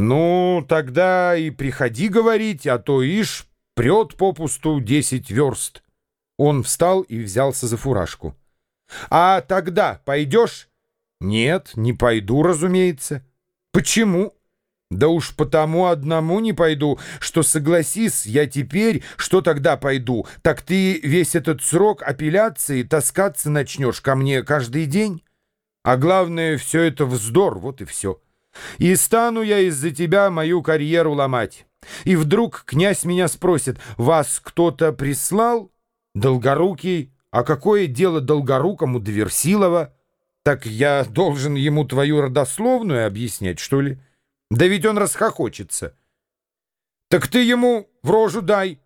Ну, тогда и приходи говорить, а то ишь прет попусту десять верст. Он встал и взялся за фуражку. А тогда пойдешь? Нет, не пойду, разумеется. Почему? Да уж потому одному не пойду, что согласись, я теперь, что тогда пойду, так ты весь этот срок апелляции таскаться начнешь ко мне каждый день. А главное, все это вздор, вот и все. И стану я из-за тебя мою карьеру ломать. И вдруг князь меня спросит, вас кто-то прислал? Долгорукий, а какое дело Долгорукому до Версилова? Так я должен ему твою родословную объяснять, что ли? Да ведь он расхохочется. Так ты ему в рожу дай.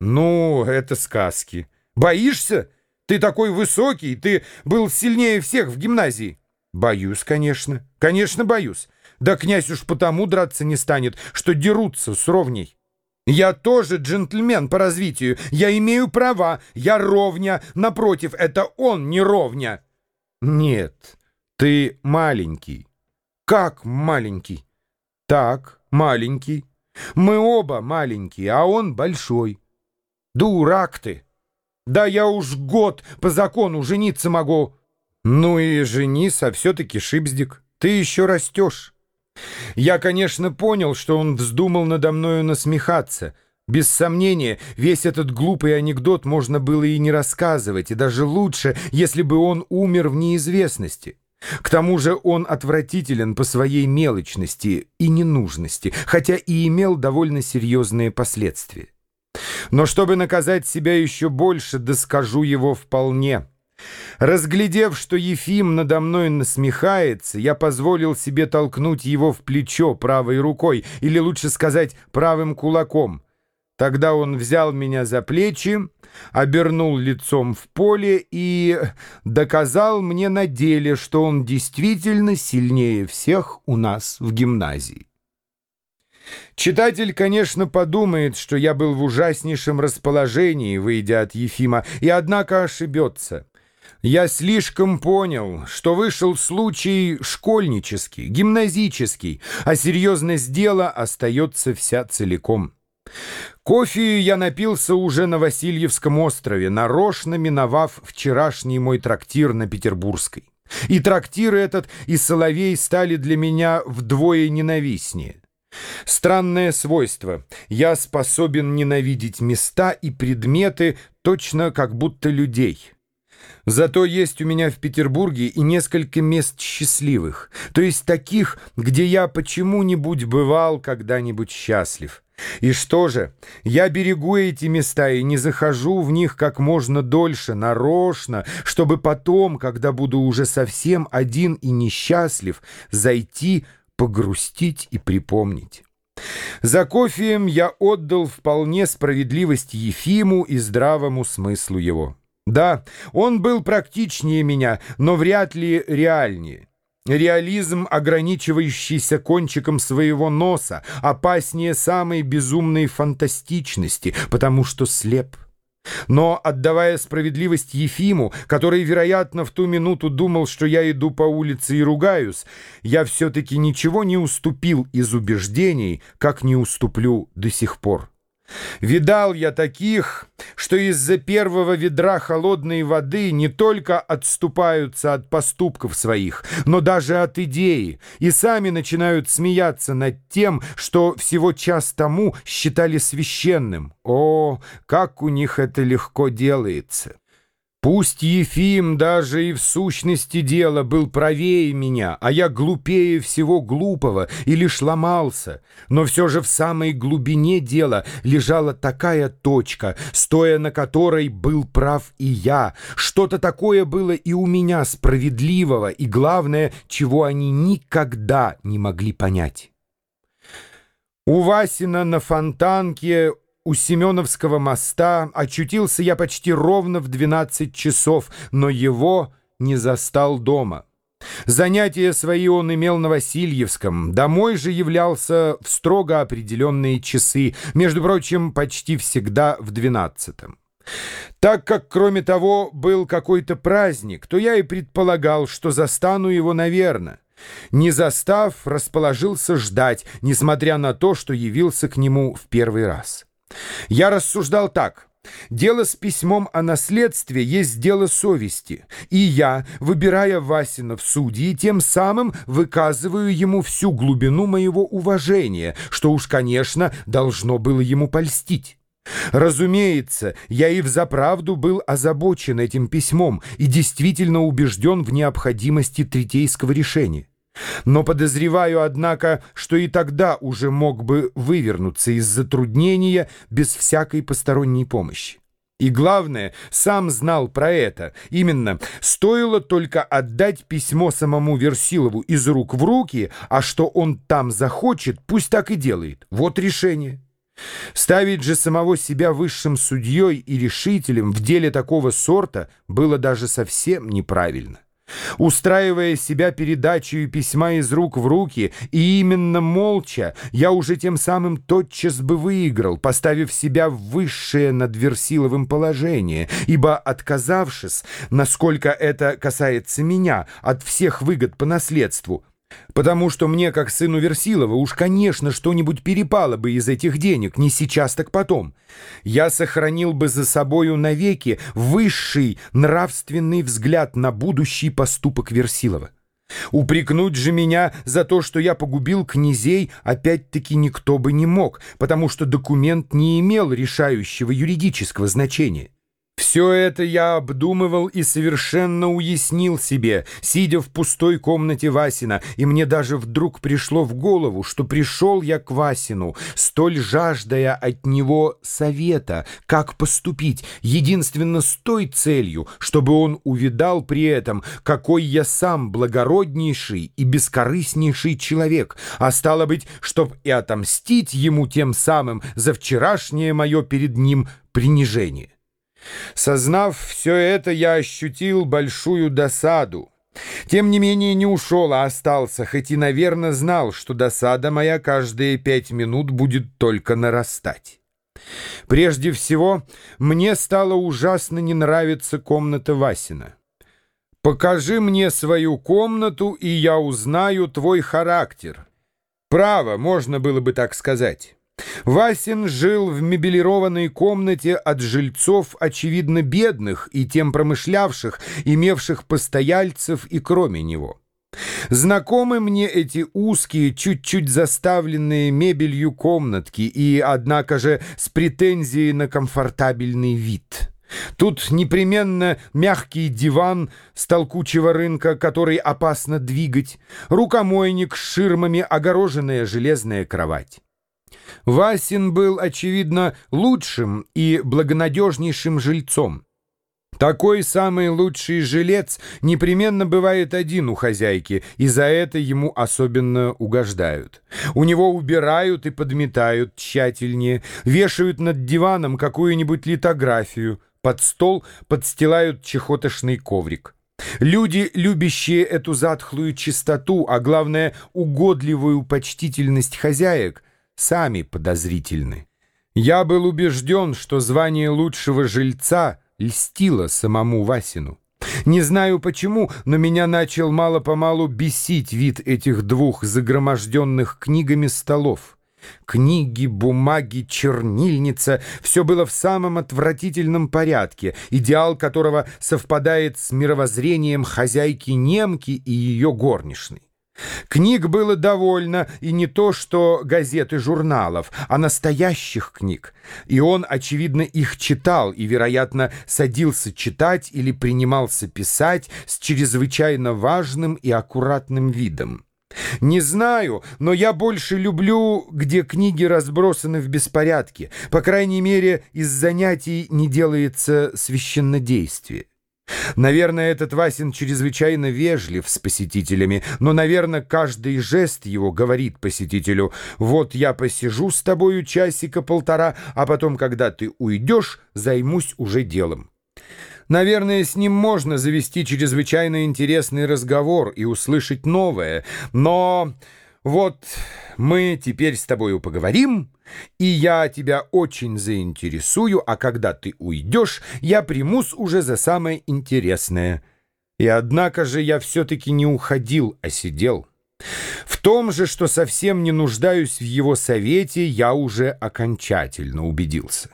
Ну, это сказки. Боишься? Ты такой высокий, ты был сильнее всех в гимназии. Боюсь, конечно. Конечно, боюсь. Да князь уж потому драться не станет, что дерутся с ровней. Я тоже джентльмен по развитию. Я имею права. Я ровня. Напротив, это он не ровня. Нет, ты маленький. Как маленький? Так, маленький. Мы оба маленькие, а он большой. Дурак ты. Да я уж год по закону жениться могу. Ну и женись, а все-таки шипздик. Ты еще растешь. Я, конечно, понял, что он вздумал надо мною насмехаться. Без сомнения, весь этот глупый анекдот можно было и не рассказывать, и даже лучше, если бы он умер в неизвестности. К тому же он отвратителен по своей мелочности и ненужности, хотя и имел довольно серьезные последствия. Но чтобы наказать себя еще больше, доскажу его вполне. Разглядев, что Ефим надо мной насмехается, я позволил себе толкнуть его в плечо правой рукой, или лучше сказать, правым кулаком. Тогда он взял меня за плечи, обернул лицом в поле и доказал мне на деле, что он действительно сильнее всех у нас в гимназии. Читатель, конечно, подумает, что я был в ужаснейшем расположении, выйдя от Ефима, и однако ошибется. Я слишком понял, что вышел случай школьнический, гимназический, а серьезность дела остается вся целиком. Кофе я напился уже на Васильевском острове, нарочно миновав вчерашний мой трактир на Петербургской. И трактир этот, и Соловей стали для меня вдвое ненавистнее. Странное свойство. Я способен ненавидеть места и предметы точно как будто людей. Зато есть у меня в Петербурге и несколько мест счастливых, то есть таких, где я почему-нибудь бывал когда-нибудь счастлив. И что же, я берегу эти места и не захожу в них как можно дольше, нарочно, чтобы потом, когда буду уже совсем один и несчастлив, зайти, погрустить и припомнить. За кофеем я отдал вполне справедливость Ефиму и здравому смыслу его. Да, он был практичнее меня, но вряд ли реальнее. Реализм, ограничивающийся кончиком своего носа, опаснее самой безумной фантастичности, потому что слеп. Но, отдавая справедливость Ефиму, который, вероятно, в ту минуту думал, что я иду по улице и ругаюсь, я все-таки ничего не уступил из убеждений, как не уступлю до сих пор. Видал я таких, что из-за первого ведра холодной воды не только отступаются от поступков своих, но даже от идеи, и сами начинают смеяться над тем, что всего час тому считали священным. О, как у них это легко делается! Пусть Ефим даже и в сущности дела был правее меня, а я глупее всего глупого и лишь ломался, но все же в самой глубине дела лежала такая точка, стоя на которой был прав и я. Что-то такое было и у меня справедливого, и главное, чего они никогда не могли понять. У Васина на фонтанке у Семеновского моста очутился я почти ровно в 12 часов, но его не застал дома. Занятия свои он имел на Васильевском, домой же являлся в строго определенные часы, между прочим, почти всегда в двенадцатом. Так как, кроме того, был какой-то праздник, то я и предполагал, что застану его наверно. Не застав, расположился ждать, несмотря на то, что явился к нему в первый раз. Я рассуждал так. Дело с письмом о наследстве есть дело совести, и я, выбирая Васина в судьи, тем самым выказываю ему всю глубину моего уважения, что уж, конечно, должно было ему польстить. Разумеется, я и взаправду был озабочен этим письмом и действительно убежден в необходимости третейского решения. Но подозреваю, однако, что и тогда уже мог бы вывернуться из затруднения без всякой посторонней помощи. И главное, сам знал про это. Именно, стоило только отдать письмо самому Версилову из рук в руки, а что он там захочет, пусть так и делает. Вот решение. Ставить же самого себя высшим судьей и решителем в деле такого сорта было даже совсем неправильно. Устраивая себя передачей письма из рук в руки, и именно молча, я уже тем самым тотчас бы выиграл, поставив себя в высшее над Версиловым положение, ибо, отказавшись, насколько это касается меня, от всех выгод по наследству, Потому что мне, как сыну Версилова, уж, конечно, что-нибудь перепало бы из этих денег, не сейчас, так потом. Я сохранил бы за собою навеки высший нравственный взгляд на будущий поступок Версилова. Упрекнуть же меня за то, что я погубил князей, опять-таки никто бы не мог, потому что документ не имел решающего юридического значения. Все это я обдумывал и совершенно уяснил себе, сидя в пустой комнате Васина, и мне даже вдруг пришло в голову, что пришел я к Васину, столь жаждая от него совета, как поступить, единственно с той целью, чтобы он увидал при этом, какой я сам благороднейший и бескорыстнейший человек, а стало быть, чтоб и отомстить ему тем самым за вчерашнее мое перед ним принижение. Сознав все это, я ощутил большую досаду. Тем не менее не ушел, а остался, хоть и, наверное, знал, что досада моя каждые пять минут будет только нарастать. Прежде всего, мне стало ужасно не нравиться комната Васина. «Покажи мне свою комнату, и я узнаю твой характер». Право, можно было бы так сказать. Васин жил в мебелированной комнате от жильцов, очевидно, бедных и тем промышлявших, имевших постояльцев и кроме него. Знакомы мне эти узкие, чуть-чуть заставленные мебелью комнатки и, однако же, с претензией на комфортабельный вид. Тут непременно мягкий диван с толкучего рынка, который опасно двигать, рукомойник с ширмами, огороженная железная кровать. Васин был, очевидно, лучшим и благонадежнейшим жильцом. Такой самый лучший жилец непременно бывает один у хозяйки, и за это ему особенно угождают. У него убирают и подметают тщательнее, вешают над диваном какую-нибудь литографию, под стол подстилают чехотошный коврик. Люди, любящие эту затхлую чистоту, а главное, угодливую почтительность хозяек — сами подозрительны. Я был убежден, что звание лучшего жильца льстило самому Васину. Не знаю почему, но меня начал мало-помалу бесить вид этих двух загроможденных книгами столов. Книги, бумаги, чернильница — все было в самом отвратительном порядке, идеал которого совпадает с мировоззрением хозяйки-немки и ее горничной. Книг было довольно, и не то что газет и журналов, а настоящих книг. И он, очевидно, их читал и, вероятно, садился читать или принимался писать с чрезвычайно важным и аккуратным видом. Не знаю, но я больше люблю, где книги разбросаны в беспорядке. По крайней мере, из занятий не делается священнодействие. Наверное, этот Васин чрезвычайно вежлив с посетителями, но, наверное, каждый жест его говорит посетителю «Вот я посижу с тобою часика-полтора, а потом, когда ты уйдешь, займусь уже делом». Наверное, с ним можно завести чрезвычайно интересный разговор и услышать новое, но... Вот мы теперь с тобою поговорим, и я тебя очень заинтересую, а когда ты уйдешь, я примусь уже за самое интересное. И однако же я все-таки не уходил, а сидел. В том же, что совсем не нуждаюсь в его совете, я уже окончательно убедился.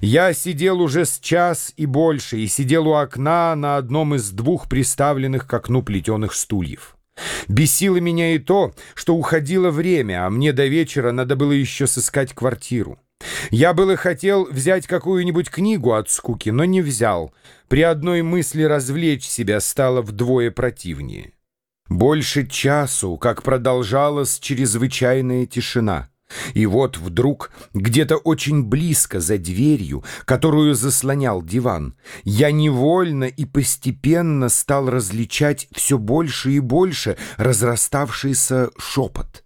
Я сидел уже с час и больше, и сидел у окна на одном из двух приставленных к окну плетеных стульев. Бесило меня и то, что уходило время, а мне до вечера надо было еще сыскать квартиру. Я было хотел взять какую-нибудь книгу от скуки, но не взял. При одной мысли развлечь себя стало вдвое противнее. Больше часу, как продолжалась чрезвычайная тишина. И вот вдруг, где-то очень близко за дверью, которую заслонял диван, я невольно и постепенно стал различать все больше и больше разраставшийся шепот —